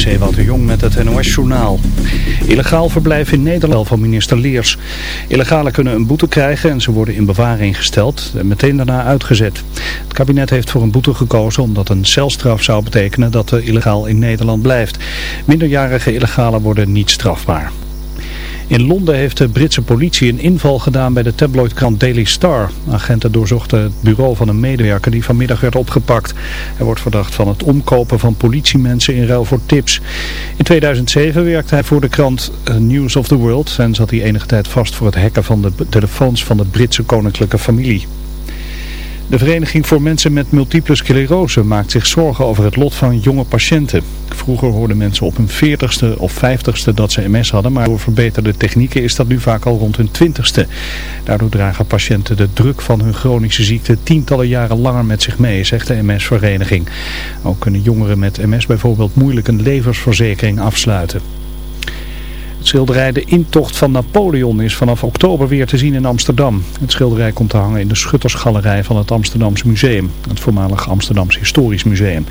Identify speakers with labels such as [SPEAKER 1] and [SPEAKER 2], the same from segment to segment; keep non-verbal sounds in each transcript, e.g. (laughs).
[SPEAKER 1] is Ewout de Jong met het NOS-journaal. Illegaal verblijf in Nederland van minister Leers. Illegalen kunnen een boete krijgen en ze worden in bewaring gesteld en meteen daarna uitgezet. Het kabinet heeft voor een boete gekozen omdat een celstraf zou betekenen dat de illegaal in Nederland blijft. Minderjarige illegalen worden niet strafbaar. In Londen heeft de Britse politie een inval gedaan bij de tabloidkrant Daily Star. Agenten doorzochten het bureau van een medewerker die vanmiddag werd opgepakt. Hij wordt verdacht van het omkopen van politiemensen in ruil voor tips. In 2007 werkte hij voor de krant eh, News of the World en zat hij enige tijd vast voor het hacken van de telefoons van de Britse koninklijke familie. De Vereniging voor Mensen met Multiple Sclerose maakt zich zorgen over het lot van jonge patiënten. Vroeger hoorden mensen op hun 40ste of 50ste dat ze MS hadden, maar door verbeterde technieken is dat nu vaak al rond hun 20ste. Daardoor dragen patiënten de druk van hun chronische ziekte tientallen jaren langer met zich mee, zegt de MS-vereniging. Ook kunnen jongeren met MS bijvoorbeeld moeilijk een levensverzekering afsluiten. Het schilderij De Intocht van Napoleon is vanaf oktober weer te zien in Amsterdam. Het schilderij komt te hangen in de Schuttersgalerij van het Amsterdamse Museum, het voormalig Amsterdamse Historisch Museum.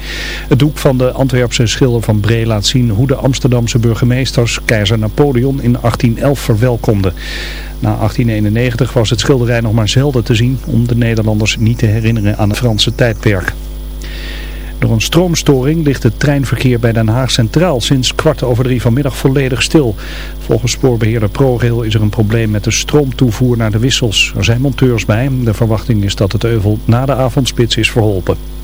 [SPEAKER 1] Het doek van de Antwerpse schilder van Bree laat zien hoe de Amsterdamse burgemeesters keizer Napoleon in 1811 verwelkomden. Na 1891 was het schilderij nog maar zelden te zien om de Nederlanders niet te herinneren aan het Franse tijdperk. Door een stroomstoring ligt het treinverkeer bij Den Haag Centraal sinds kwart over drie vanmiddag volledig stil. Volgens spoorbeheerder ProRail is er een probleem met de stroomtoevoer naar de wissels. Er zijn monteurs bij. De verwachting is dat het euvel na de avondspits is verholpen.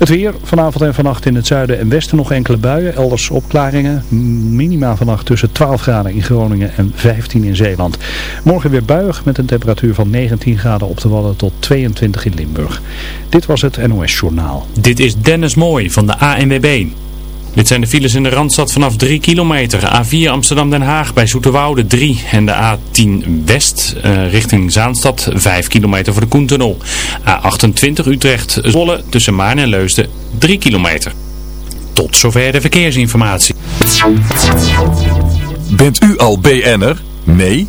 [SPEAKER 1] Het weer, vanavond en vannacht in het zuiden en westen nog enkele buien, elders opklaringen. Minima vannacht tussen 12 graden in Groningen en 15 in Zeeland. Morgen weer buig met een temperatuur van 19 graden op de Wadden tot 22 in Limburg. Dit was het NOS Journaal.
[SPEAKER 2] Dit is Dennis Mooi van de ANWB. Dit zijn de files in de Randstad vanaf 3 kilometer. A4 Amsterdam-Den Haag bij Zoeterwoude 3 en de A10 West uh, richting Zaanstad 5 kilometer voor de Koentunnel. A28 Utrecht-Zwolle tussen Maarn en Leusden 3 kilometer. Tot zover de verkeersinformatie.
[SPEAKER 3] Bent u al BN'er? Nee?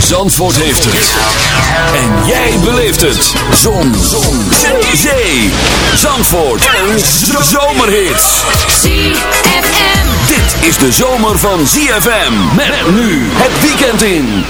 [SPEAKER 3] Zandvoort heeft het. En jij beleeft het. Zon. Zon. Zee. Zandvoort. En zomerhits.
[SPEAKER 4] ZFM.
[SPEAKER 3] Dit is de zomer van ZFM. Met nu het weekend in.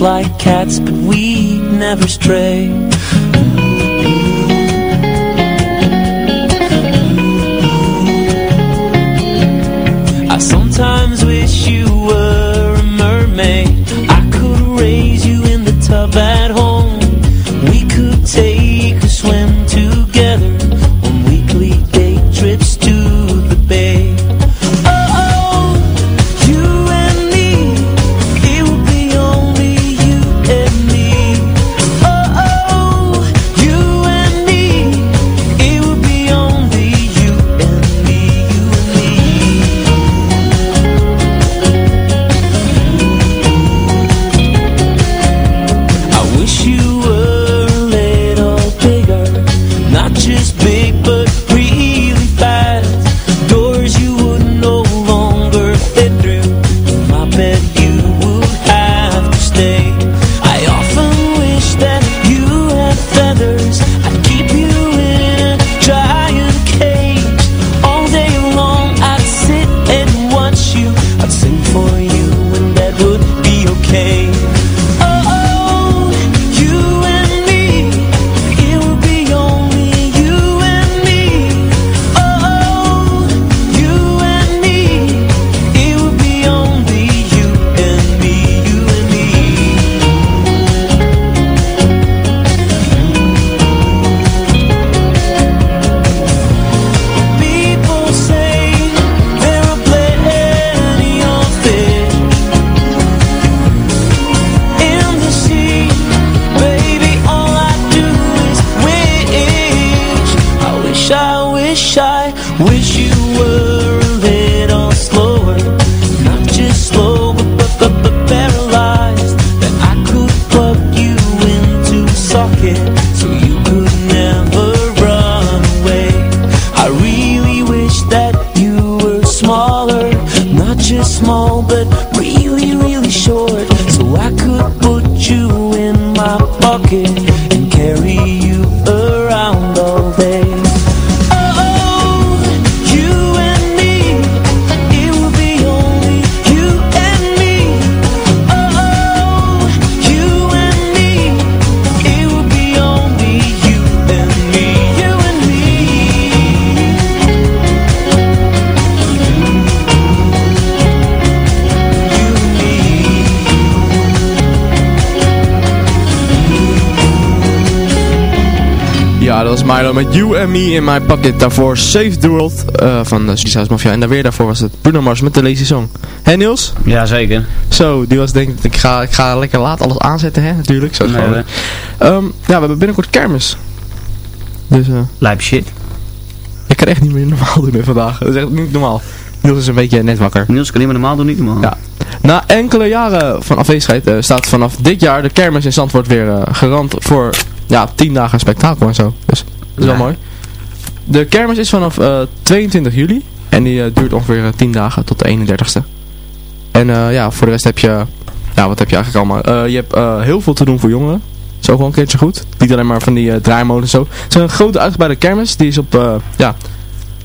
[SPEAKER 5] Like
[SPEAKER 6] cats, but we'd never stray pocket
[SPEAKER 7] Milo met You and Me in My Pocket. Daarvoor Save the World eh, van de House Mafia. En daar weer daarvoor was het Bruno Mars met de Lazy Song. Hé Niels?
[SPEAKER 8] Ja, zeker.
[SPEAKER 7] Zo, die was denk ik, ik ga, ik ga lekker laat alles aanzetten hè, natuurlijk. Zo
[SPEAKER 8] Nee,
[SPEAKER 7] gewoon. Ehm, ja, we hebben binnenkort kermis. Dus eh,
[SPEAKER 8] Lijp shit.
[SPEAKER 7] ik kan echt niet meer normaal doen vandaag. Dat is echt niet normaal. Niels is een beetje net wakker.
[SPEAKER 8] Niels kan niet meer normaal doen, niet normaal.
[SPEAKER 7] Ja. Na enkele jaren van afwezigheid eh, staat vanaf dit jaar de kermis in Zandvoort weer eh, garant voor ja, 10 dagen spektakel en zo. Dus is wel mooi. De kermis is vanaf eh, 22 juli en die eh, duurt ongeveer eh, 10 dagen tot de 31ste. En eh, ja, voor de rest heb je, ja wat heb je eigenlijk allemaal? Eh, je hebt eh, heel veel te doen voor jongeren. Dat is ook wel een keertje goed. Niet alleen maar van die eh draaimolens en zo. Het is een grote uitgebreide kermis. Die is op, eh, ja,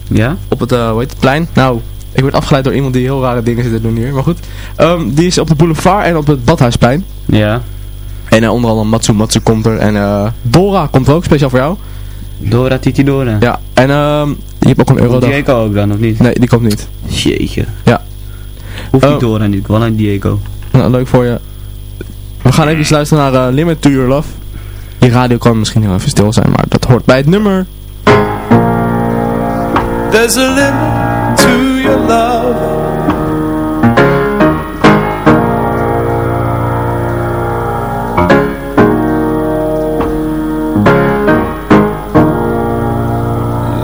[SPEAKER 8] Ja?
[SPEAKER 7] op het, eh, hoe heet het, plein. Nou, ik word afgeleid door iemand die heel rare dingen zit te doen hier. Maar goed. Ehm, die is op de boulevard en op het Badhuisplein.
[SPEAKER 8] Ja.
[SPEAKER 7] En eh, onder andere Matsu Matsu komt er. En eh, Dora komt er ook, speciaal voor jou.
[SPEAKER 8] Dora Titi Dora.
[SPEAKER 7] Ja. En ehm, je hebt ook een eurodag.
[SPEAKER 8] Diego ook dan, of niet?
[SPEAKER 7] Nee, die komt niet.
[SPEAKER 8] Jeetje.
[SPEAKER 7] Ja.
[SPEAKER 8] Hoeft
[SPEAKER 7] Oh.
[SPEAKER 8] niet Dora niet, wel een Diego.
[SPEAKER 7] Nou, leuk voor je. We gaan even luisteren naar eh, Limit to Your Love. Je radio kan misschien heel even stil zijn, maar dat hoort bij het nummer.
[SPEAKER 9] There's a limit to your love.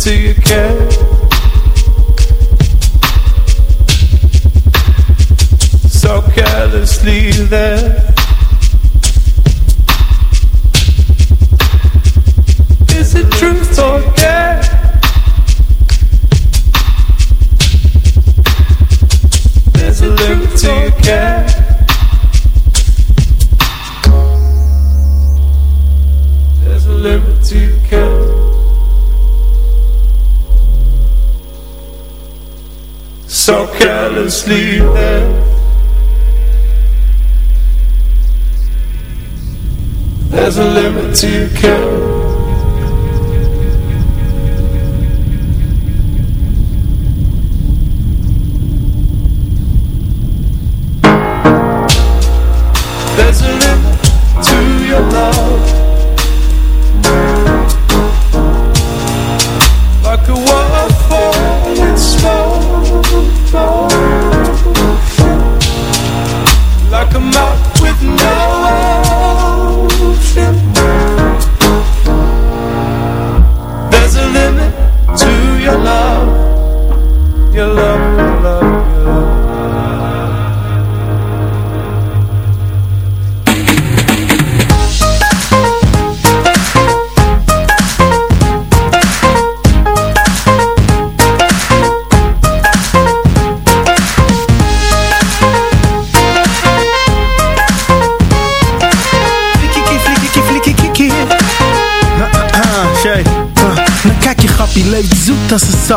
[SPEAKER 9] a limit to your care? So carelessly there carelessly there There's a limit to your care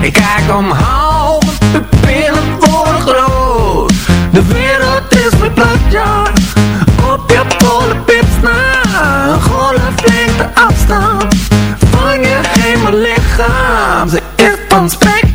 [SPEAKER 4] Ik kijk omhoog, de pupillen worden groot. De wereld is verplaatst, ja. Op je polenpips na. Golflengte afstand van je hemellichaam. Ze is van spectrale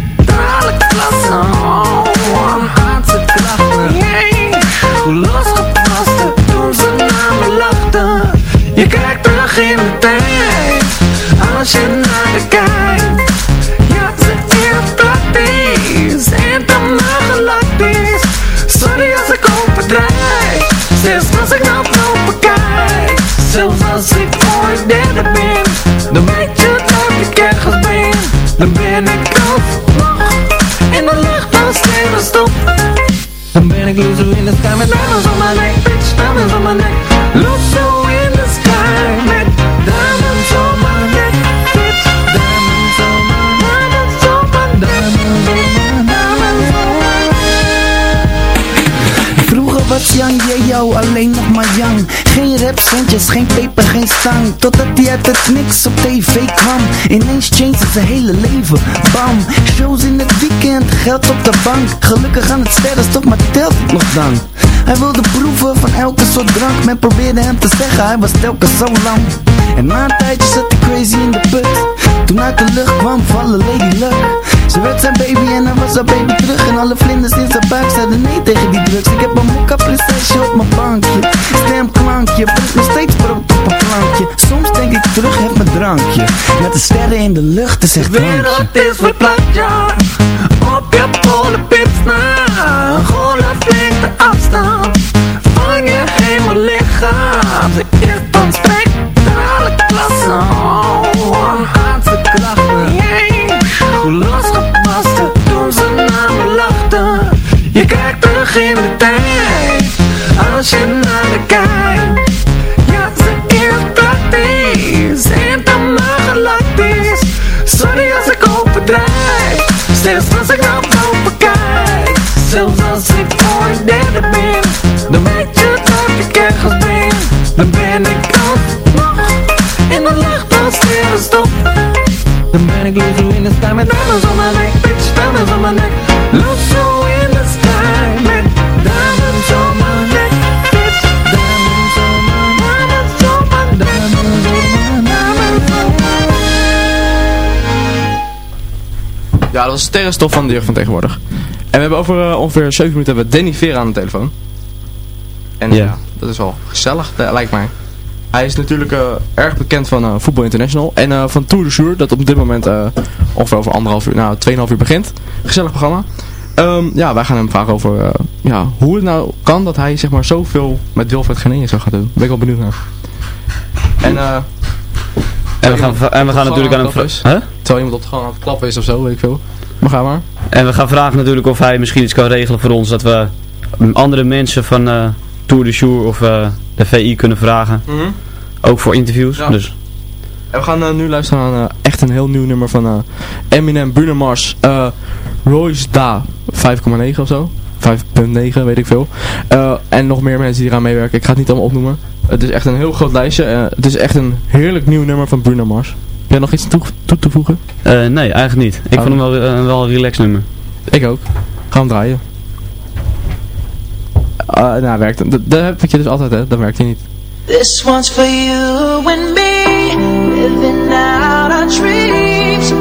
[SPEAKER 10] Totdat hij uit het niks op tv kwam. Ineens changed zijn hele leven, bam. Shows in het weekend, geld op de bank. Gelukkig aan het sterrenstof, maar telt nog dan. Hij wilde proeven van elke soort drank Men probeerde hem te zeggen, hij was telkens zo lang En na een tijdje zat hij crazy in de put. Toen uit de lucht kwam vallen Lady Luck. Ze werd zijn baby en hij was haar baby terug. En alle vlinders in zijn buik zeiden nee tegen die drugs. Ik heb een mokka prinsesje op mijn bankje. Stemklankje, terug, heb mijn drankje. Met de sterren in de lucht, is echt
[SPEAKER 4] De wereld is verplaatst, ja. Op je polenpips na. Golflengte afstand. Van je hemellichaam Ze is van spectrale klasse In diamonds on my neck Bitch, diamonds on my neck in the diamonds on my neck Bitch, diamonds on my diamonds on my diamonds on my diamonds on my
[SPEAKER 7] Ja, dat was sterrenstof van de jeugd van tegenwoordig. En we hebben over eh, ongeveer 7 minuten hebben we Danny Vera aan de telefoon. En ja, dat is wel gezellig, eh, lijkt mij. Hij is natuurlijk eh, erg bekend van eh Voetbal International en eh, van Tour de Jour, dat op dit moment eh, ongeveer over anderhalf uur, nou 2,5 uur begint. Gezellig programma. Ehm, ja, wij gaan hem vragen over eh, ja, hoe het nou kan dat hij zeg maar zoveel met Wilfred Genee zo gaat doen. Daar ben ik wel benieuwd naar. En, eh
[SPEAKER 8] En we gaan, en we gaan natuurlijk aan hem
[SPEAKER 7] Huh?
[SPEAKER 8] vragen.
[SPEAKER 7] Terwijl iemand dat gewoon aan het klappen is of zo, weet ik veel. Maar ga maar.
[SPEAKER 8] En we gaan vragen natuurlijk of hij misschien iets kan regelen voor ons. Dat we andere mensen van eh, Tour de Jour of eh, de VI kunnen vragen.
[SPEAKER 7] Mhm.
[SPEAKER 8] Ook voor interviews.
[SPEAKER 7] Ja.
[SPEAKER 8] Dus
[SPEAKER 7] En we gaan eh, nu luisteren aan eh, echt een heel nieuw nummer van eh, Eminem, Bruno Mars, Royce Da 5,9 of zo. 5,9 weet ik veel. En nog meer mensen die eraan meewerken. Ik ga het niet allemaal opnoemen. Het is echt een heel groot lijstje. Het is echt een heerlijk nieuw nummer van Bruno Mars. Heb jij nog iets toe, toe te voegen?
[SPEAKER 8] nee, eigenlijk niet. Ik
[SPEAKER 7] Oh.
[SPEAKER 8] vond hem wel, wel een relax nummer.
[SPEAKER 7] Ik ook. Ga hem draaien. Ah, nou, werkt. Dat, dat heb je dus altijd, hè. Dan werkt hij niet.
[SPEAKER 5] This one's for you and me, living out our dreams.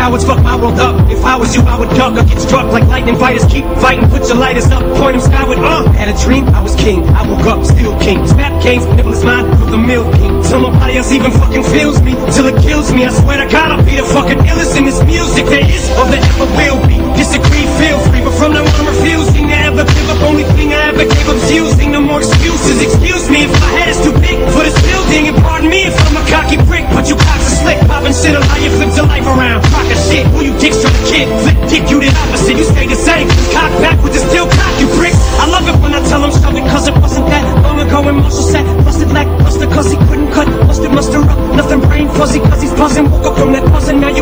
[SPEAKER 11] Cowards fuck my world up. If I was you, I would duck or get struck like lightning fighters. Keep fighting, put your lighters up, point them skyward. Uh, had a dream, I was king. I woke up, still king. Snap kings, nibbleless mind, with the milk king. Till nobody else even fucking feels me, till it kills me. I swear to God, I'll be the fucking illest in this music there is or there ever will be. Disagree, feel free, but from now on I'm refusing to ever give up. Only thing I ever gave up's using. No more excuses. Excuse me if my head is too big for this building, and pardon me if cocky prick. But you cocks are slick, popping shit on how you flip your life around. Crock of shit, who you dicks from the kid? Flip dick, you the opposite. You stay the same. Cock backwards and still cock, you pricks. I love it when I tell them show it, cause it wasn't that long ago when Marshall said, busted like busted cause he couldn't cut. Busted muster up, nothing brain fuzzy cause he's buzzing. Woke up from that buzzing, now you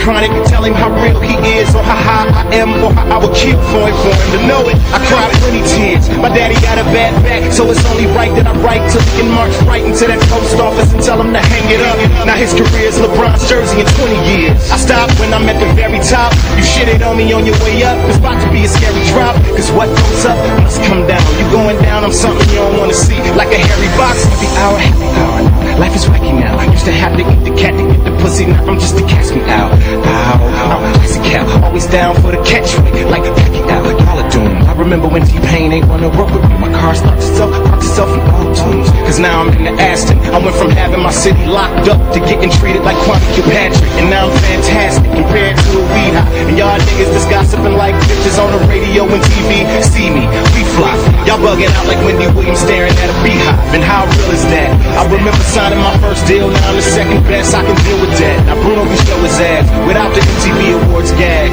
[SPEAKER 12] chronic. Tell him how real he is, or how high I am, or how I would kill for him, for him to know it. I cried plenty tears. My daddy got a bad back, so it's only right that I write till he can march right into that post office and tell him to hang it up. Now his career's LeBron's jersey in 20 years. I stop when I'm at the very top. You shitted on me on your way up. It's about to be a scary drop. Cause what goes up must come down. You going down, I'm something you don't wanna see. Like a hairy box. Every hour, happy hour. Life is wacky now. I used to have to eat the cat to get the pussy. Now I'm just to catch me out. Ow, ow, classic cow. Always down for the catch. Like out. Y'all are doomed. Remember when T-Pain ain't wanna work with me. My car starts itself, parks itself in all tunes. Cause now I'm in the Aston. I went from having my city locked up to getting treated like Kwame Kilpatrick. And now I'm fantastic compared to a weed high. And y'all niggas just gossiping like bitches on the radio and TV. See me, we fly. Y'all bugging out like Wendy Williams staring at a beehive. And how real is that? I remember signing my first deal, now I'm the second best. I can deal with that. Now Bruno can show his ass without the MTV Awards gag.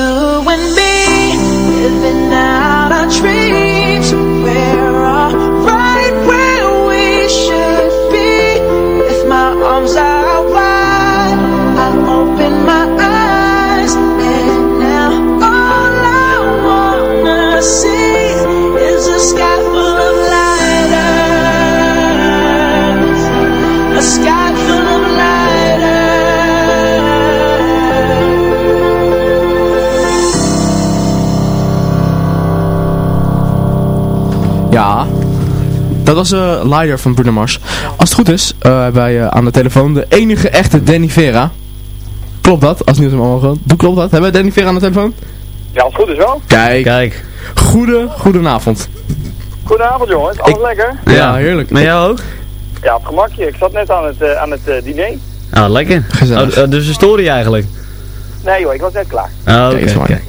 [SPEAKER 7] dat was de leider van Bruno Mars. Als het goed is, eh, hebben wij eh, aan de telefoon de enige echte Danny Vera. Klopt dat? Als het niet allemaal gewoon. Doe klopt dat? Hebben we Danny Vera aan de telefoon?
[SPEAKER 13] Ja, als het goed is wel.
[SPEAKER 7] Kijk.
[SPEAKER 8] Kijk.
[SPEAKER 7] Goede, goedenavond.
[SPEAKER 13] Goedenavond jongens, alles lekker?
[SPEAKER 7] Ja, heerlijk.
[SPEAKER 8] Met jou ook?
[SPEAKER 13] Ja, op gemakje. Ik zat net aan het, eh, aan het eh, diner.
[SPEAKER 8] Ah, lekker.
[SPEAKER 7] Gezellig.
[SPEAKER 8] Oh, dus een story eigenlijk.
[SPEAKER 13] Nee joh, ik was net klaar.
[SPEAKER 8] Ah, oké.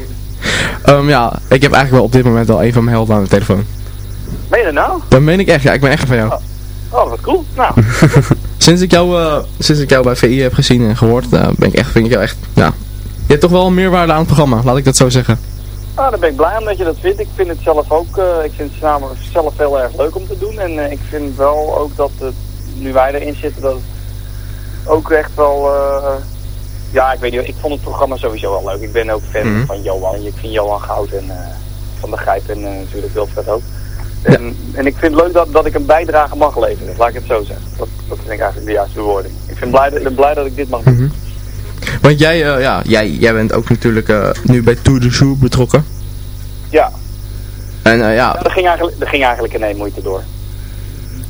[SPEAKER 7] Ehm, ja, ik heb eigenlijk wel op dit moment al een van mijn helden aan de telefoon.
[SPEAKER 13] Ben je er nou?
[SPEAKER 7] Dat meen ik echt, ja. Ik ben echt van jou.
[SPEAKER 13] Oh, wat cool. Nou, (laughs)
[SPEAKER 7] Sinds ik jou, eh, sinds ik jou bij VI heb gezien en gehoord, eh, ben ik echt, vind ik jou echt, ja. Je hebt toch wel een meerwaarde aan het programma, laat ik dat zo zeggen.
[SPEAKER 13] ah, daar ben ik blij om dat je dat vindt. Ik vind het zelf ook, eh, ik vind het namelijk zelf heel erg leuk om te doen. En ik vind wel ook dat het, nu wij erin zitten, dat het ook echt wel, ja, ik weet niet, ik vond het programma sowieso wel leuk. Ik ben ook fan
[SPEAKER 7] Mhm.
[SPEAKER 13] van Johan. Ik vind Johan goud en Van de Grijp en natuurlijk Wilfred ook. En, en ik vind het leuk dat, dat ik een bijdrage mag leveren, laat ik het zo zeggen. Dat, dat vind ik eigenlijk de juiste bewoording. Ik vind blij, ben blij dat ik dit mag doen.
[SPEAKER 7] Mhm. Want jij, eh, ja, jij, jij bent ook natuurlijk eh, nu bij Tour de Jour betrokken.
[SPEAKER 13] Ja,
[SPEAKER 7] En eh, ja,
[SPEAKER 13] ja er, ging eigenlijk, er ging eigenlijk geen moeite door.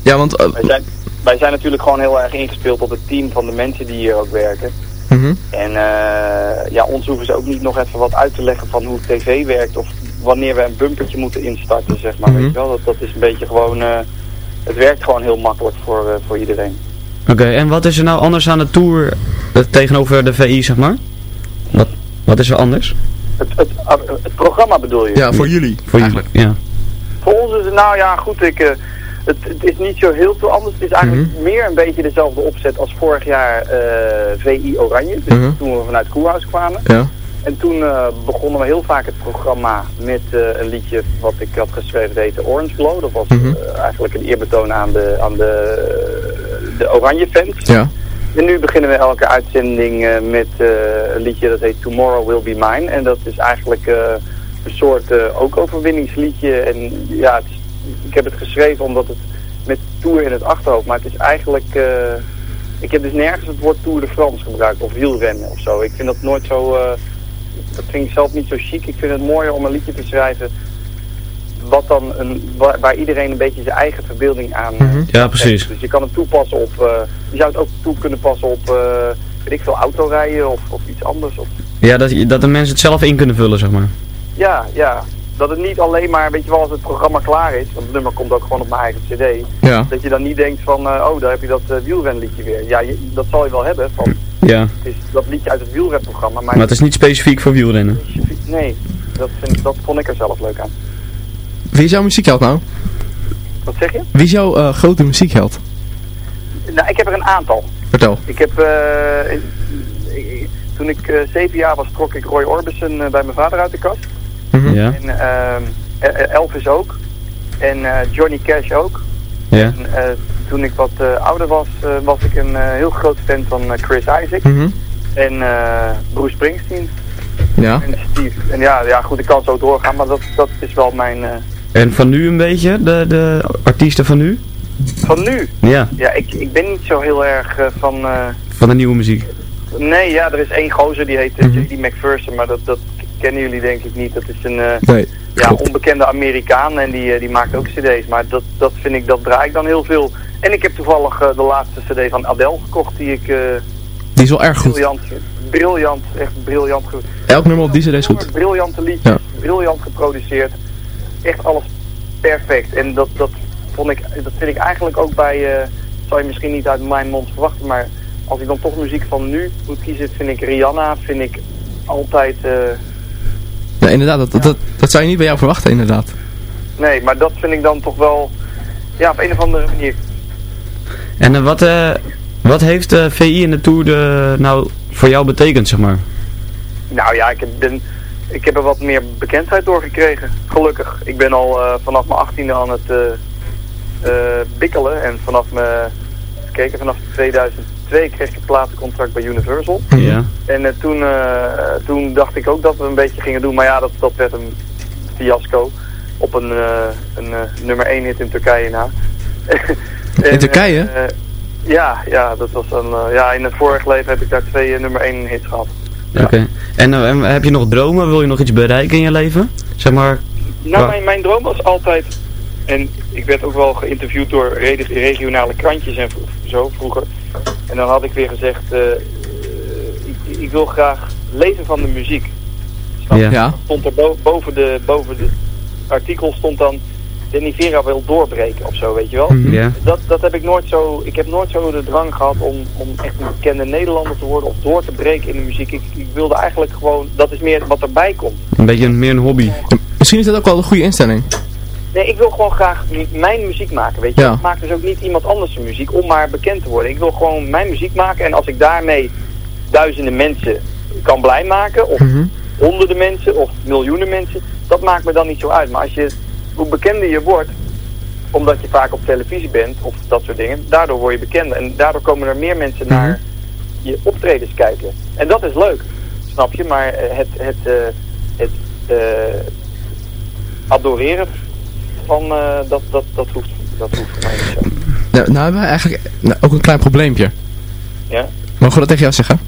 [SPEAKER 7] ja, want...
[SPEAKER 13] Wij zijn, wij zijn natuurlijk gewoon heel erg ingespeeld op het team van de mensen die hier ook werken.
[SPEAKER 7] mhm.
[SPEAKER 13] En eh, ja, ons hoeven ze ook niet nog even wat uit te leggen van hoe tv werkt of wanneer we een bumpertje moeten instarten, zeg maar.
[SPEAKER 8] Mhm.
[SPEAKER 13] Weet je wel, dat, dat is een beetje gewoon, eh, het werkt gewoon heel makkelijk voor, eh, voor iedereen.
[SPEAKER 8] Oké, en wat is er nou anders aan de Tour eh, tegenover de VI, zeg maar? Wat, wat is er anders?
[SPEAKER 13] Het, het, ah, het programma bedoel je?
[SPEAKER 7] Ja, voor jullie.
[SPEAKER 8] Voor jullie, ja.
[SPEAKER 13] Voor ons is het, nou ja, goed, ik, eh, het, het is niet zo heel veel anders. Het is eigenlijk meer een beetje dezelfde opzet als vorig jaar eh, VI Oranje, dus
[SPEAKER 7] Mhm.
[SPEAKER 13] toen we vanuit Koerhuis kwamen.
[SPEAKER 7] Ja.
[SPEAKER 13] En toen eh, begonnen we heel vaak het programma met eh, een liedje wat ik had geschreven, dat heette Orange Glow. Dat was
[SPEAKER 7] Mhm.
[SPEAKER 13] eh, eigenlijk een eerbetoon aan de, aan de, de Oranje fans.
[SPEAKER 7] Ja.
[SPEAKER 13] En nu beginnen we elke uitzending met een liedje dat heet Tomorrow Will Be Mine. En dat is eigenlijk een soort ook overwinningsliedje. En ja, is, ik heb het geschreven omdat het met Tour in het achterhoofd. Maar het is eigenlijk... ik heb dus nergens het woord Tour de France gebruikt of wielrennen of zo. Ik vind dat nooit zo... dat vind ik zelf niet zo chic. Ik vind het mooier om een liedje te schrijven wat dan een, waar, iedereen een beetje zijn eigen verbeelding aan eh,
[SPEAKER 8] Ja, precies.
[SPEAKER 13] dus je kan het toepassen op, eh, je zou het ook toe kunnen passen op, eh weet ik veel, autorijden of, of iets anders. Of,
[SPEAKER 8] Ja, dat, dat de mensen het zelf in kunnen vullen, zeg maar.
[SPEAKER 13] ja, ja. Dat het niet alleen maar, weet je wel, als het programma klaar is, want het nummer komt ook gewoon op mijn eigen cd.
[SPEAKER 7] Ja.
[SPEAKER 13] Dat je dan niet denkt van, oh, daar heb je dat wielrenliedje weer. Ja, je- dat zal je wel hebben, van,
[SPEAKER 8] Ja,
[SPEAKER 13] het is dat liedje uit het wielrenprogramma. Maar,
[SPEAKER 8] maar het is niet specifiek voor wielrennen.
[SPEAKER 13] Nee, dat, vind, dat vond ik er zelf leuk aan.
[SPEAKER 7] Wie is jouw muziekheld nou?
[SPEAKER 13] Wat zeg je?
[SPEAKER 7] Wie is jouw eh, grote muziekheld?
[SPEAKER 13] Nou, ik heb er een aantal.
[SPEAKER 7] Vertel.
[SPEAKER 13] Ik heb, eh, ik- toen ik eh, zeven jaar was, trok ik Roy Orbison bij mijn vader uit de kast.
[SPEAKER 7] Mhm.
[SPEAKER 8] Ja,
[SPEAKER 13] En ehm, eh, eh, Elvis ook. En eh, Johnny Cash ook.
[SPEAKER 8] ja.
[SPEAKER 13] En, eh, toen ik wat eh, ouder was, eh, was ik een eh, heel groot fan van Chris Isaac.
[SPEAKER 7] Mhm.
[SPEAKER 13] En Bruce Springsteen.
[SPEAKER 7] Ja.
[SPEAKER 13] En Steve. En ja, ja, goed, ik kan zo doorgaan, maar dat, dat is wel mijn...
[SPEAKER 8] En van nu een beetje, de, de artiesten van nu?
[SPEAKER 13] van nu.
[SPEAKER 8] Ja,
[SPEAKER 13] Ja, ik, ik ben niet zo heel erg van...
[SPEAKER 8] van de nieuwe muziek.
[SPEAKER 13] nee, ja, er is één gozer die heet uh, J.D. McPherson, maar dat, dat kennen jullie denk ik niet. Dat is een...
[SPEAKER 7] Nee.
[SPEAKER 13] ja, onbekende Amerikaan en die, die maakt ook cd's. Maar dat, dat vind ik, dat draai ik dan heel veel. En ik heb toevallig eh, de laatste cd van Adele gekocht die ik eh,
[SPEAKER 7] Die is wel erg goed.
[SPEAKER 13] briljant. Briljant, echt briljant.
[SPEAKER 7] Elk nummer op die CD is goed.
[SPEAKER 13] Briljante liedjes,
[SPEAKER 7] Ja.
[SPEAKER 13] briljant geproduceerd. Echt alles perfect. En dat, dat, vond ik, dat vind ik eigenlijk ook bij, eh zou je misschien niet uit mijn mond verwachten, maar als ik dan toch muziek van nu moet kiezen, vind ik Rihanna, vind ik altijd... eh,
[SPEAKER 7] Ja, inderdaad. Dat, dat, dat zou je niet bij jou verwachten, inderdaad.
[SPEAKER 13] nee, maar dat vind ik dan toch wel, ja, op een of andere manier
[SPEAKER 8] En eh, wat, eh, wat heeft de VI en de Tour de, nou voor jou betekend, zeg maar?
[SPEAKER 13] Nou ja, ik heb, ben, ik heb er wat meer bekendheid door gekregen, gelukkig. Ik ben al eh, vanaf mijn achttiende aan het eh, eh, bikkelen en vanaf mijn, kijken, vanaf 2002 kreeg ik een platencontract bij Universal.
[SPEAKER 8] Ja.
[SPEAKER 13] En eh, toen, eh, toen dacht ik ook dat we een beetje gingen doen, maar ja, dat, dat werd een fiasco. Op een, eh, een eh, nummer 1 hit in Turkije na. (laughs) En,
[SPEAKER 7] Turkije?
[SPEAKER 13] eh, ja, ja, dat was een, eh, ja, in het vorige leven heb ik daar twee eh, nummer 1 hits gehad.
[SPEAKER 8] Oké. En, en heb je nog dromen? Wil je nog iets bereiken in je leven? Zeg maar,
[SPEAKER 13] Nou, mijn, mijn droom was altijd, en ik werd ook wel geïnterviewd door re- regionale krantjes en zo vroeger. En dan had ik weer gezegd, ik, ik wil graag leven van de muziek. Snap?
[SPEAKER 8] Ja.
[SPEAKER 7] Ja.
[SPEAKER 13] Stond er bo- boven, de, boven de artikel stond dan, Danny Vera wil doorbreken of zo, weet je wel.
[SPEAKER 7] Mhm.
[SPEAKER 8] ja.
[SPEAKER 13] Dat, dat heb ik nooit zo, ik heb nooit zo de drang gehad om, om echt een bekende Nederlander te worden of door te breken in de muziek. Ik, ik wilde eigenlijk gewoon, dat is meer wat erbij komt.
[SPEAKER 8] Een beetje meer een hobby.
[SPEAKER 7] Misschien is dat ook wel een goede instelling.
[SPEAKER 13] Nee, ik wil gewoon graag mijn muziek maken, weet je.
[SPEAKER 7] Ja.
[SPEAKER 13] Ik maak dus ook niet iemand anders zijn muziek om maar bekend te worden. Ik wil gewoon mijn muziek maken en als ik daarmee duizenden mensen kan blij maken, of
[SPEAKER 7] Mhm.
[SPEAKER 13] honderden mensen, of miljoenen mensen, dat maakt me dan niet zo uit. Maar als je, hoe bekender je wordt, omdat je vaak op televisie bent, of dat soort dingen, daardoor word je bekender. En daardoor komen er meer mensen naar je optredens kijken. En dat is leuk, snap je? Maar eh, het, het, eh, het eh, adoreren van, dat, dat, dat, hoeft, dat hoeft voor mij niet zo.
[SPEAKER 7] Nou, nou hebben we eigenlijk nou, ook een klein probleempje.
[SPEAKER 13] Ja?
[SPEAKER 7] Mogen we dat tegen jou zeggen?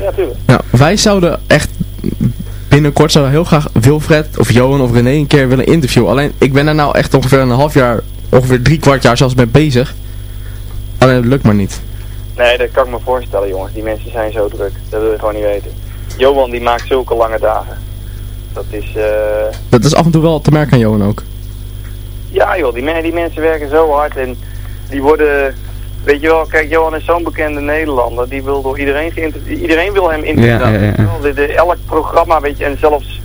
[SPEAKER 13] Ja, tuurlijk.
[SPEAKER 7] Nou, wij zouden echt binnenkort zouden heel graag Wilfred of Johan of René een keer willen interviewen. Alleen ik ben er nou echt ongeveer een half jaar, ongeveer drie kwart jaar zelfs mee bezig. Alleen het lukt maar niet.
[SPEAKER 13] Nee, dat kan ik me voorstellen, jongens. Die mensen zijn zo druk. Dat wil je gewoon niet weten. Johan, die maakt zulke lange dagen. Dat is, eh...
[SPEAKER 7] Dat is af en toe wel te merken aan Johan ook.
[SPEAKER 13] Ja joh, die, men- die mensen werken zo hard en die worden... Weet je wel, kijk, Johan is zo'n bekende Nederlander. Die wil door iedereen geïnterviewd. Iedereen wil hem interviewen.
[SPEAKER 8] Ja,
[SPEAKER 13] elk programma, weet je, en zelfs...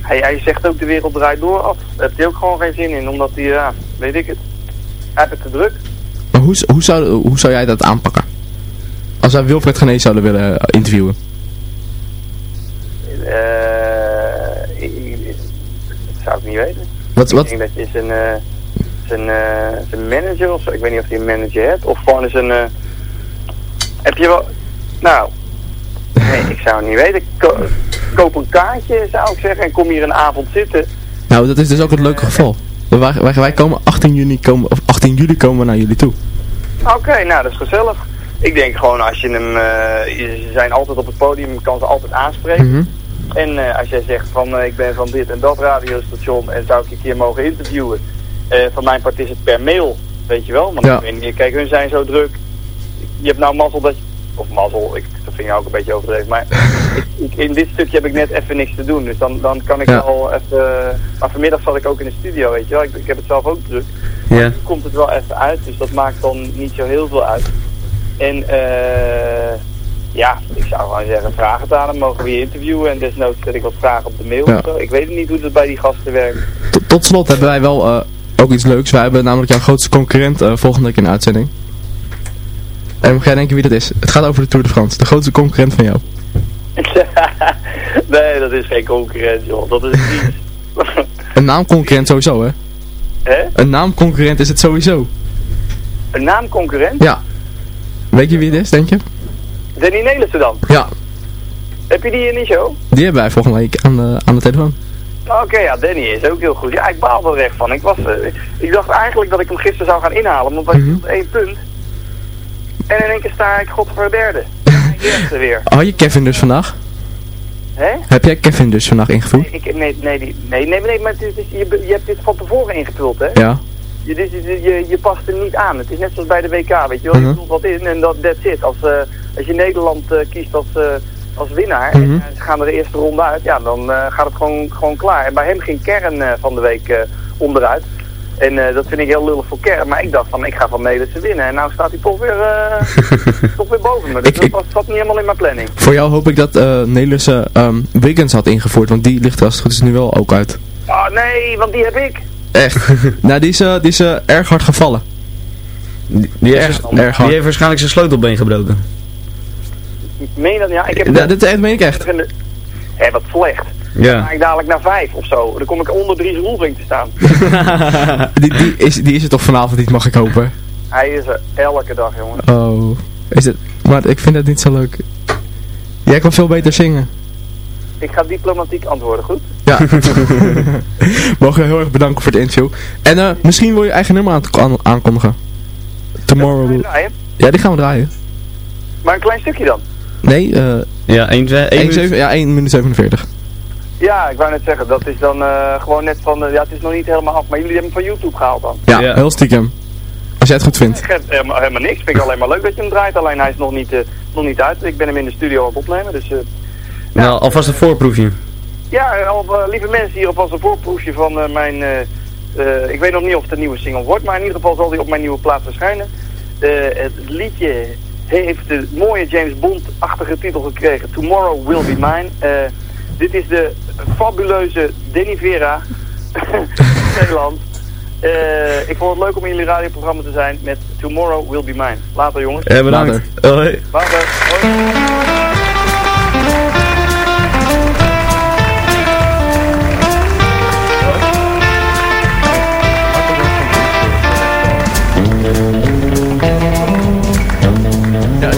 [SPEAKER 13] Hij, hij zegt ook de wereld draait door af. Daar heeft hij ook gewoon geen zin in, omdat hij, ja, weet ik het. Hij heeft het te druk.
[SPEAKER 7] Maar hoe, hoe, zou, hoe zou jij dat aanpakken? Als wij Wilfred Genees zouden willen eh, interviewen.
[SPEAKER 13] Eh, ik- ik- dat zou ik niet weten.
[SPEAKER 7] Wat-
[SPEAKER 13] ik
[SPEAKER 7] wat-
[SPEAKER 13] denk dat je zijn, eh, zijn, eh, zijn manager of zo, ik weet niet of hij een manager hebt, of gewoon zijn... eh heb je wel... Nou, nee, ik zou het niet weten. Ko- koop een kaartje, zou ik zeggen, en kom hier een avond zitten.
[SPEAKER 7] Nou, dat is dus ook het leuke geval. Wij, wij, wij komen 18 juni, komen, of 18 juli komen we naar jullie toe.
[SPEAKER 13] Oké, nou, dat is gezellig. Ik denk gewoon als je hem... eh, ze zijn altijd op het podium, je kan ze altijd aanspreken.
[SPEAKER 7] Mhm.
[SPEAKER 13] En als jij zegt van ik ben van dit en dat radiostation en zou ik je een keer mogen interviewen. Eh, van mijn part is het per mail, weet je wel. Want
[SPEAKER 7] Ja.
[SPEAKER 13] ik kijk, hun zijn zo druk. Je hebt nou mazzel dat je, of mazzel, ik, dat vind ik nou ook een beetje overdreven. Maar (laughs) ik, ik, in dit stukje heb ik net even niks te doen. Dus dan, dan kan ik
[SPEAKER 7] Ja.
[SPEAKER 13] wel even, maar vanmiddag zat ik ook in de studio, weet je wel. Ik, ik heb het zelf ook druk.
[SPEAKER 8] Ja.
[SPEAKER 13] Nu komt het wel even uit, dus dat maakt dan niet zo heel veel uit. En eh ja, ik zou gewoon zeggen, vraag het aan hem, mogen we je interviewen en desnoods zet ik wat vragen op de mail
[SPEAKER 7] Ja.
[SPEAKER 13] of zo. Ik weet niet hoe het bij die gasten werkt.
[SPEAKER 7] Tot, tot slot hebben wij wel eh, ook iets leuks. Wij hebben namelijk jouw grootste concurrent eh, volgende week in de uitzending. En mag jij denken wie dat is? Het gaat over de Tour de France. De grootste concurrent van jou. (laughs)
[SPEAKER 13] nee, dat is geen concurrent joh, dat is niet. (laughs)
[SPEAKER 7] Een naamconcurrent sowieso, hè?
[SPEAKER 13] Hè?
[SPEAKER 7] Een naamconcurrent is het sowieso.
[SPEAKER 13] Een naamconcurrent?
[SPEAKER 7] Ja. Weet je wie het is, denk je?
[SPEAKER 13] Danny Nelissen dan?
[SPEAKER 7] Ja.
[SPEAKER 13] Heb je die in die show?
[SPEAKER 7] Die hebben wij volgende week aan de, aan de telefoon.
[SPEAKER 13] Oké, ja, Danny is ook heel goed. Ja, ik baal er echt van. Ik, was, eh, ik dacht eigenlijk dat ik hem gisteren zou gaan inhalen, want
[SPEAKER 7] Mhm.
[SPEAKER 13] mm één punt. En in één keer sta ik goddverderde. Eerste weer. (laughs)
[SPEAKER 7] Had je Kevin dus vandaag?
[SPEAKER 13] Hè?
[SPEAKER 7] Heb jij Kevin dus vandaag ingevoerd?
[SPEAKER 13] Ik, nee, nee, die, nee, nee, nee, maar het is, je, je hebt dit van tevoren ingevuld, hè?
[SPEAKER 7] Ja.
[SPEAKER 13] Je, je, je past er niet aan. Het is net zoals bij de WK, weet je wel.
[SPEAKER 7] Mhm.
[SPEAKER 13] Je vult wat in en dat that's it. Als, eh, als je Nederland eh, kiest als, als winnaar
[SPEAKER 7] Mhm.
[SPEAKER 13] en eh, ze gaan er de eerste ronde uit, ja, dan eh, gaat het gewoon, gewoon klaar. En bij hem ging Kern eh, van de week eh, onderuit. En eh, dat vind ik heel lullig voor Kern. Maar ik dacht van, ik ga van Nederlandse winnen. En nou staat hij toch weer, eh, (laughs) toch weer boven me. Dus
[SPEAKER 7] Ik-
[SPEAKER 13] dat was, zat niet helemaal in mijn planning.
[SPEAKER 7] Voor jou hoop ik dat eh Nederlandse ehm, Wiggins had ingevoerd, want die ligt er als het goed is nu wel ook uit.
[SPEAKER 13] Oh nee, want die heb ik.
[SPEAKER 7] Echt? (laughs) nou, die is, die is erg hard gevallen.
[SPEAKER 8] Die, die,
[SPEAKER 7] Erg,
[SPEAKER 8] die
[SPEAKER 7] erg hard.
[SPEAKER 8] heeft waarschijnlijk zijn sleutelbeen gebroken.
[SPEAKER 13] Meen dat? Ja, ik heb...
[SPEAKER 7] Ja, dit echt, meen ik echt.
[SPEAKER 13] Hé, wat slecht.
[SPEAKER 8] Ja.
[SPEAKER 13] Dan ga ik dadelijk naar vijf of zo. Dan kom ik onder Dries Roelvink te staan. (laughs)
[SPEAKER 7] die, die, is, die is er toch vanavond niet, mag ik hopen?
[SPEAKER 13] Hij is er elke dag, jongen.
[SPEAKER 7] Oh, is het... Maar ik vind het niet zo leuk. Jij kan veel beter zingen.
[SPEAKER 13] Ik ga diplomatiek antwoorden, goed?
[SPEAKER 7] Ja. (laughs) Mogen heel erg bedanken voor het interview. En eh, misschien wil je eigen nummer aan aan- aankondigen. Tomorrow? Ja, die gaan we draaien.
[SPEAKER 13] Maar een klein stukje dan.
[SPEAKER 7] Nee, eh...
[SPEAKER 8] Ja, 1, 2, 1
[SPEAKER 7] 1, 7, ja, 1 minuut 47.
[SPEAKER 13] Ja, ik wou net zeggen, dat is dan eh, gewoon net van, eh, ja het is nog niet helemaal af, maar jullie hebben hem van YouTube gehaald dan.
[SPEAKER 7] Ja,
[SPEAKER 8] Ja.
[SPEAKER 7] heel stiekem. Als jij het goed vindt.
[SPEAKER 13] Ik heb helemaal, helemaal niks, vind ik alleen maar leuk dat je hem draait, alleen hij is nog niet, eh, nog niet uit. Ik ben hem in de studio aan het opnemen, dus... eh,
[SPEAKER 8] Nou, alvast een voorproefje.
[SPEAKER 13] Ja, al, lieve mensen, hier alvast een voorproefje van eh, mijn... ik weet nog niet of het een nieuwe single wordt, maar in ieder geval zal die op mijn nieuwe plaat verschijnen. Eh, het liedje heeft de mooie James Bond-achtige titel gekregen, Tomorrow Will Be Mine. Eh, dit is de fabuleuze Denny Vera (laughs) van Nederland. Eh, ik vond het leuk om in jullie radioprogramma te zijn met Tomorrow Will Be Mine. Later jongens.
[SPEAKER 8] Ja, bedankt. Hoi.
[SPEAKER 13] Later. Hoi.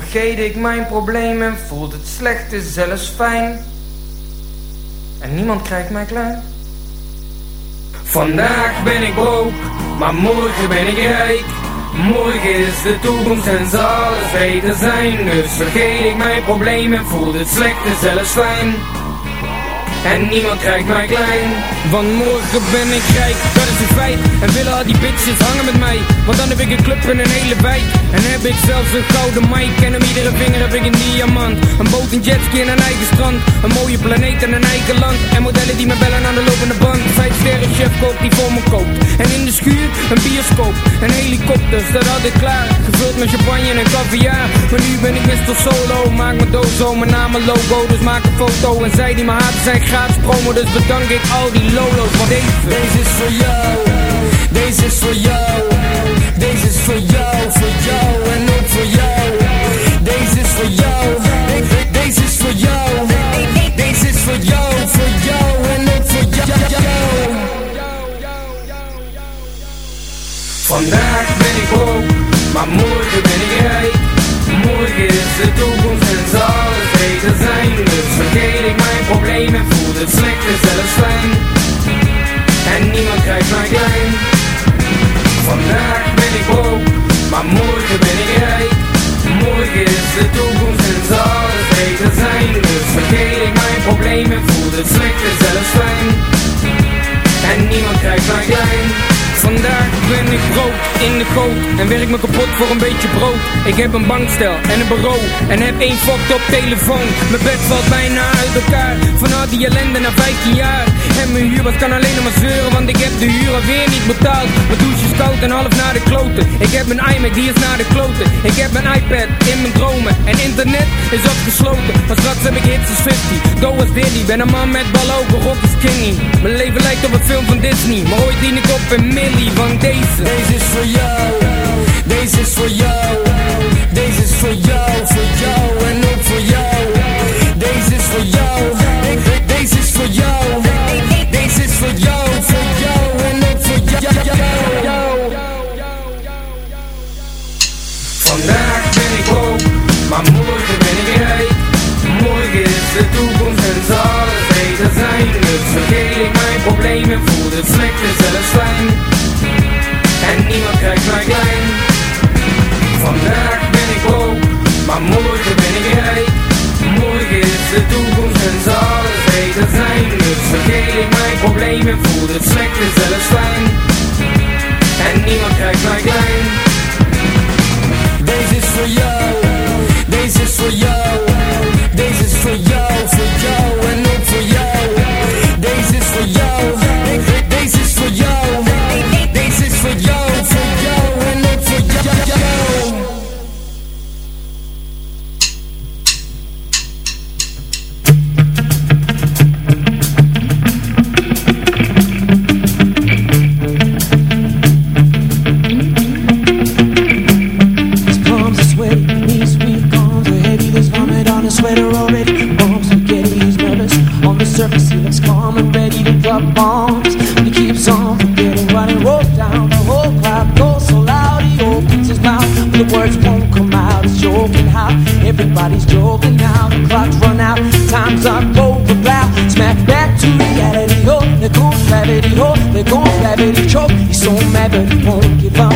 [SPEAKER 14] vergeet ik mijn probleem en voelt het slechte zelfs fijn. En niemand krijgt mij klein. Vandaag ben ik broke, maar morgen ben ik rijk. Morgen is de toekomst en zal alles beter zijn. Dus vergeet ik mijn probleem en voelt het slechte zelfs fijn. En niemand krijgt mij klein. Want morgen ben ik rijk, dat is een feit. En willen al die bitches hangen met mij? Want dan heb ik een club in een hele wijk. En heb ik zelfs een gouden mic. En om iedere vinger heb ik een diamant. Een boot, een jetski en een eigen strand. Een mooie planeet en een eigen land. En modellen die me bellen aan de lopende band. Zij sterren chef koopt die voor me koopt En in de schuur, een bioscoop. En helikopters, dat had ik klaar. Gevuld met champagne en caviar. Maar nu ben ik Mr. Solo, maak mijn dozo, mijn naam en logo. Dus maak een foto. En zij die me haten zijn promo. Dus bedank ik al die lolo's van deze. Deze is voor jou, deze is voor jou. Deze is voor jou, voor jou en ook voor jou. Deze is voor jou, de- deze is voor jou. Deze is voor jou, voor jou en ook voor jou. Vandaag ben ik broke, maar morgen ben ik rijk. Morgen is de toekomst en zal alles beter zijn. Dus vergeet ik mijn probleem zelfs fijn. En niemand krijgt mij klein. Vandaag ben ik broke, maar morgen ben ik rijk. Morgen is de toekomst en zal alles beter zijn. Dus vergeet ik mijn probleem en voel het slecht en zelfs fijn. En niemand krijgt mij klein. Vandaag ben ik brood in de goot En werk me kapot voor een beetje brood. Ik heb een bankstel en een bureau En heb één fucked op telefoon. Mijn bed valt bijna uit elkaar Van al die ellende na 15 jaar. En mijn huurbaas kan alleen nog maar zeuren Want ik heb de huur alweer niet betaald. Mijn douche is koud en half naar de kloten. Ik heb mijn iMac die is naar de kloten. Ik heb mijn iPad in mijn dromen En internet is afgesloten Maar straks heb ik hits als 50 Go as Diddy, ben een man met ballogen, rock is kingy Mijn leven lijkt op een film van Disney Maar ooit dien ik op een deze. Deze is voor jou, deze is voor jou. Deze is voor jou, voor jou en ook voor jou. Deze is voor jou, de- deze is voor jou. Deze is voor jou, voor jou en ook voor jou. Vandaag ben ik broke, maar morgen ben ik rijk. Morgen is de toekomst en zal alles beter zijn. Dus vergeet ik mijn probleem en voel het slecht en zelfs fijn. En niemand krijgt mij klein. Vandaag ben ik broke, maar morgen ben ik rijk. Morgen is de toekomst en zal alles beter zijn. Dus vergeet ik mijn probleem en voel het slecht en zelfs fijn. En niemand krijgt mij klein. Deze is voor jou, deze is voor jou,
[SPEAKER 3] bombs. But he keeps on forgetting what he wrote down. The whole crowd goes so loud, he opens his mouth, but the words won't come out. He's joking how everybody's joking now. The clock's run out, time's up, over, blow. Smack back to reality. Oh, goes gravity. Oh, there goes gravity. Choke. He's so mad, but he won't give up.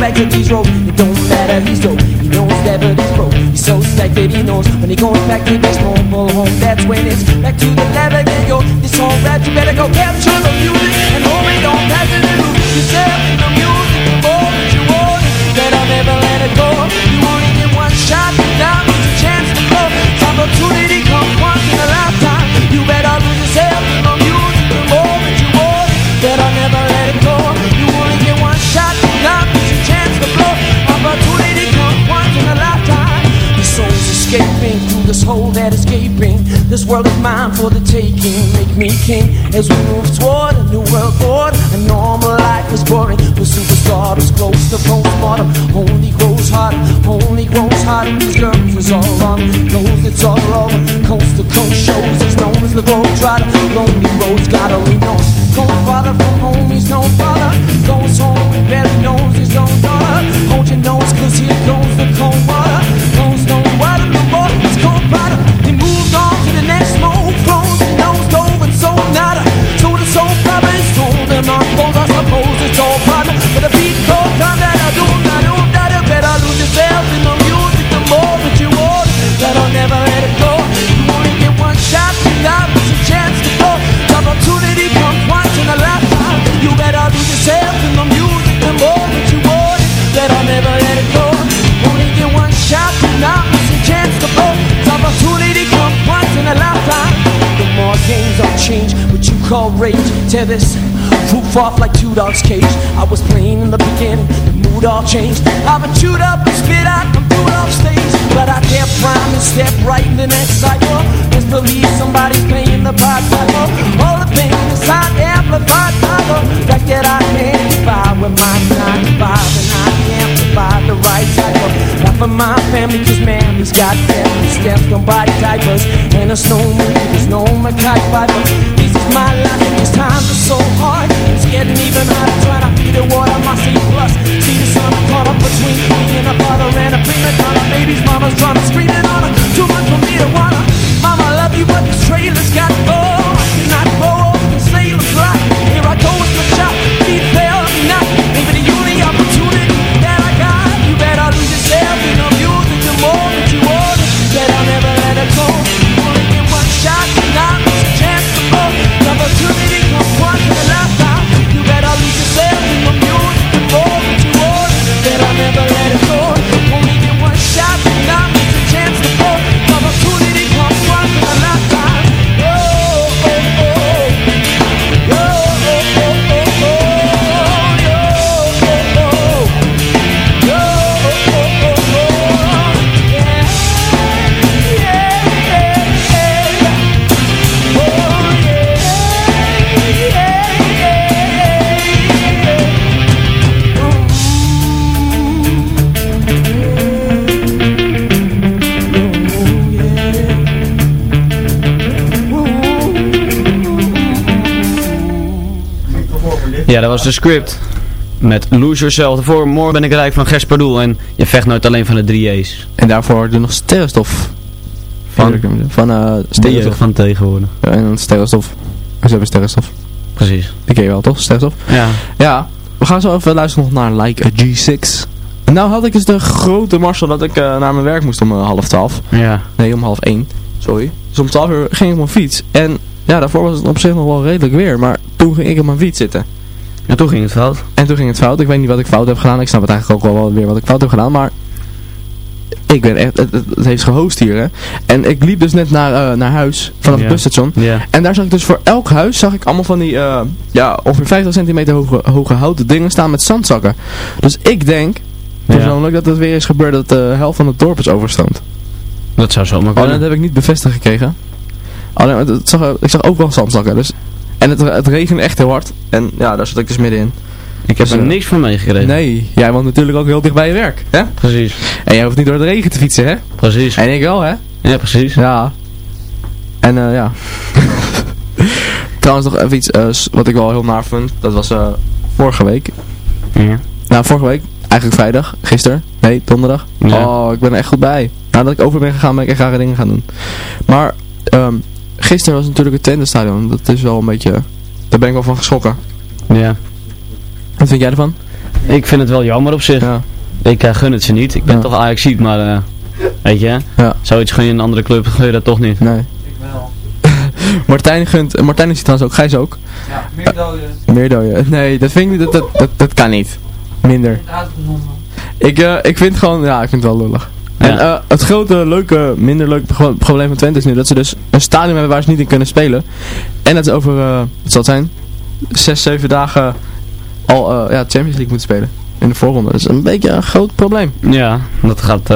[SPEAKER 3] Back to these roads. It don't matter, he's dope. He knows that, but he's broke. He's so stacked that he knows when he goes back to his normal home. That's when it's back to the lab again. Yo, this whole rap, you better go capture the music and hold it on, pass it lose yourself this hole that is gaping. This world is mine for the taking. Make me king as we move toward a new world order. A normal life is boring. Superstar is close to postmortem. Only grows hotter, only grows hotter. These girls is all wrong. Knows it's all over. Coast to coast shows. He's known as the road trotter. Lonely roads gotta lean on. Farther from home, he's no father. Goes home, he barely knows his own daughter. Hold your nose, cause here goes the cold water. Called rage. Tear this roof off like two dogs' cage. I was playing in the beginning, the mood all changed. I've been chewed up spit out, I'm off stage. But I can't prime and step right in the next cycle. Just believe somebody's paying the pied piper. All the pain hot, amplified by the fact that I can't buy with my 95 and I can't provide the right of life for my family. Cause mammy's got family steps, don't buy diapers. And no me, there's no Mackay Piper. This is my life, these times are so hard. It's getting even harder trying to feed the water my C plus. See the sun caught up between me and a father and a prima donna. Baby's mama's drama screaming on her. Too much for me to wanna. Mama, I love you, but this trailer's got to
[SPEAKER 8] was de script. Met Lose Yourself. Voor morgen ben ik rijk van Gerspardoel. En je vecht nooit alleen van de drie E's.
[SPEAKER 7] En daarvoor doe nog sterrenstof. Van, van
[SPEAKER 8] Die
[SPEAKER 7] sterrenstof.
[SPEAKER 8] van tegenwoordig.
[SPEAKER 7] Ja, en dan sterrenstof. Ze hebben sterrenstof.
[SPEAKER 8] Precies.
[SPEAKER 7] Die ken je wel toch, sterrenstof?
[SPEAKER 8] Ja.
[SPEAKER 7] Ja, we gaan zo even luisteren nog naar Like a G6. En nou had ik dus de grote Marcel dat ik eh, naar mijn werk moest om eh, half twaalf.
[SPEAKER 8] Ja.
[SPEAKER 7] Nee, om half één. Sorry. Dus om twaalf uur ging ik op mijn fiets. En ja, daarvoor was het op zich nog wel redelijk weer. Maar toen ging ik op mijn fiets zitten.
[SPEAKER 8] En toen ging het fout.
[SPEAKER 7] En toen ging het fout. Ik weet niet wat ik fout heb gedaan. Ik snap het eigenlijk ook wel weer wat ik fout heb gedaan. Maar ik ben echt, het, heeft gehost hier hè. En ik liep dus net naar, eh, naar huis vanaf het busstation. En daar zag ik dus voor elk huis zag ik allemaal van die eh, ja, ongeveer 50 centimeter hoge, hoge houten dingen staan met zandzakken. Dus ik denk persoonlijk dat het weer is gebeurd dat de helft van het dorp is overstroomd.
[SPEAKER 8] Dat zou zomaar
[SPEAKER 7] Alleen
[SPEAKER 8] kunnen.
[SPEAKER 7] dat heb ik niet bevestigd gekregen. Alleen, het, het zag, ik zag overal zandzakken. Dus, en het, het regende echt heel hard. En ja, daar zat ik dus middenin.
[SPEAKER 8] Ik heb
[SPEAKER 7] Dus,
[SPEAKER 8] er
[SPEAKER 7] eh,
[SPEAKER 8] niks van meegekregen.
[SPEAKER 7] Nee, jij woont natuurlijk ook heel dicht bij je werk. Hè?
[SPEAKER 8] Precies.
[SPEAKER 7] En jij hoeft niet door de regen te fietsen, hè?
[SPEAKER 8] Precies.
[SPEAKER 7] En ik wel, hè?
[SPEAKER 8] Ja, precies.
[SPEAKER 7] Ja. En eh ja. (laughs) Trouwens nog even iets eh, wat ik wel heel naar vond. Dat was eh, vorige week.
[SPEAKER 8] Ja.
[SPEAKER 7] Nou, vorige week. Eigenlijk vrijdag. Gisteren. Nee, donderdag.
[SPEAKER 8] Ja.
[SPEAKER 7] Oh, ik ben er echt goed bij. Nadat ik over ben gegaan, ben ik echt rare dingen gaan doen. Maar, ehm gisteren was natuurlijk het Twente-stadion. Dat is wel een beetje... Daar ben ik wel van geschrokken.
[SPEAKER 8] Ja.
[SPEAKER 7] Wat vind jij ervan?
[SPEAKER 8] Ik vind het wel jammer op zich.
[SPEAKER 7] Ja.
[SPEAKER 8] Ik eh, gun het ze niet. Ik ben
[SPEAKER 7] Ja.
[SPEAKER 8] toch ajax maar eh, weet je,
[SPEAKER 7] Ja.
[SPEAKER 8] zoiets gun je een andere club, (laughs) gun je dat toch niet.
[SPEAKER 7] Nee. (laughs) Martijn gunt... Martijn is trouwens ook. Gijs ook.
[SPEAKER 14] Ja, meer doden.
[SPEAKER 7] Meer dooien. Nee, dat vind ik niet. Dat, dat, dat, dat kan niet. Minder. Ik, eh, ik vind gewoon, ja, ik vind het wel lullig. En eh, het grote, leuke, minder leuke pro- probleem van Twente is nu dat ze dus een stadion hebben waar ze niet in kunnen spelen. En dat ze over, eh, wat zal het zijn, zes, zeven dagen al eh, ja, Champions League moeten spelen. In de voorronde. Dat is een beetje een groot probleem.
[SPEAKER 8] Ja, dat gaat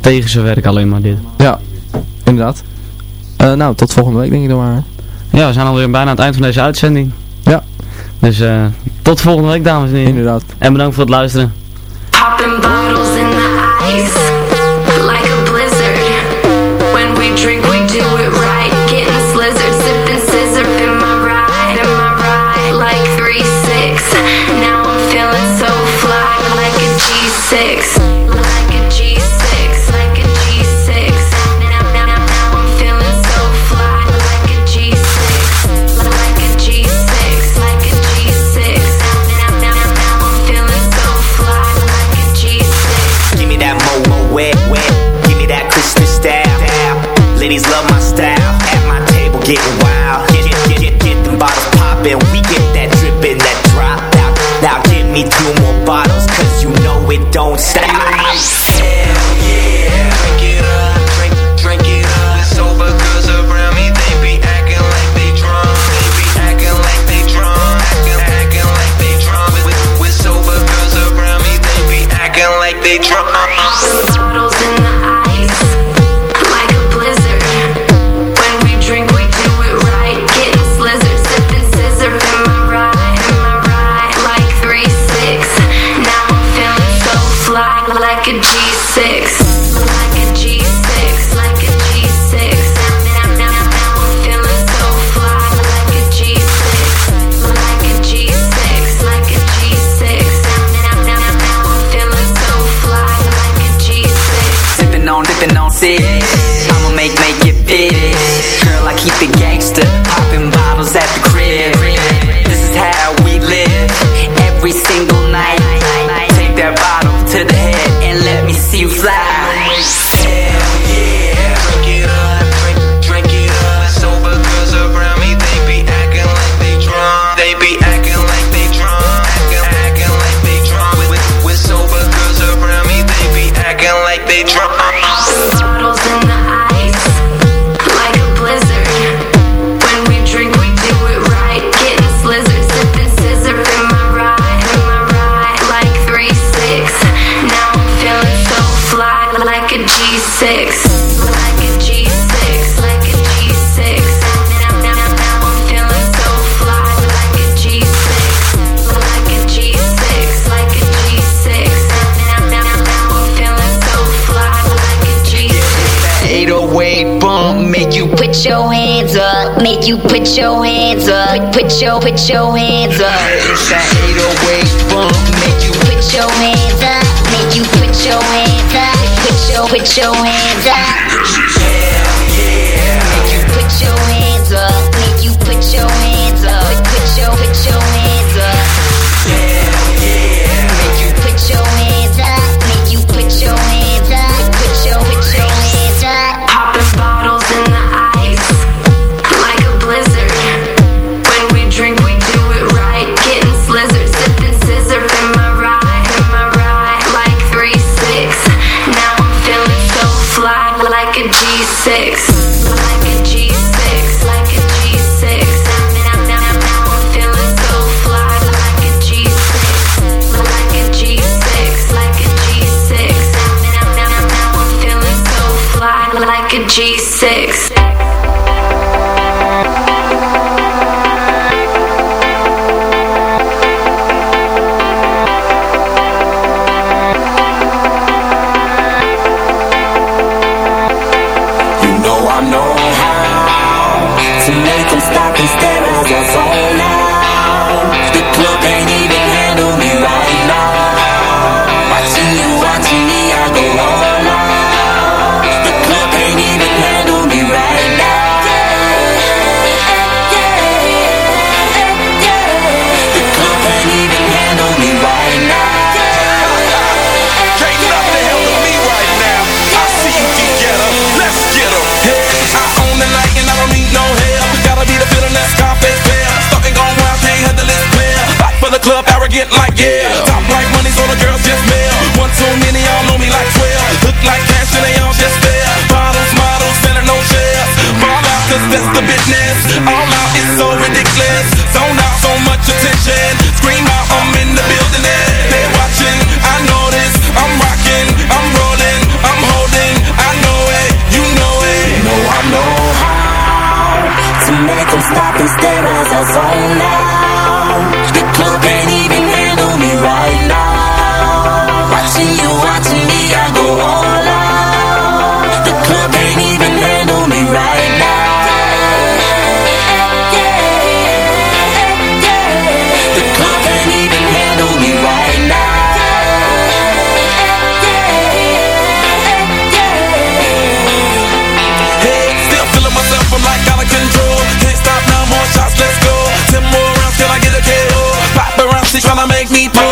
[SPEAKER 8] tegen zijn werk alleen maar dit.
[SPEAKER 7] Ja, inderdaad. Nou, tot volgende week denk ik dan maar.
[SPEAKER 8] Ja, we zijn alweer bijna aan het eind van deze uitzending.
[SPEAKER 7] Ja.
[SPEAKER 8] Dus tot volgende week dames en heren.
[SPEAKER 7] Inderdaad.
[SPEAKER 8] En bedankt voor het luisteren.
[SPEAKER 15] make you put your hands up, put your put your hands up. It's a 808 bump, make you put your hands up, make you put your hands up, put your put your hands up. G6.
[SPEAKER 4] make me
[SPEAKER 16] through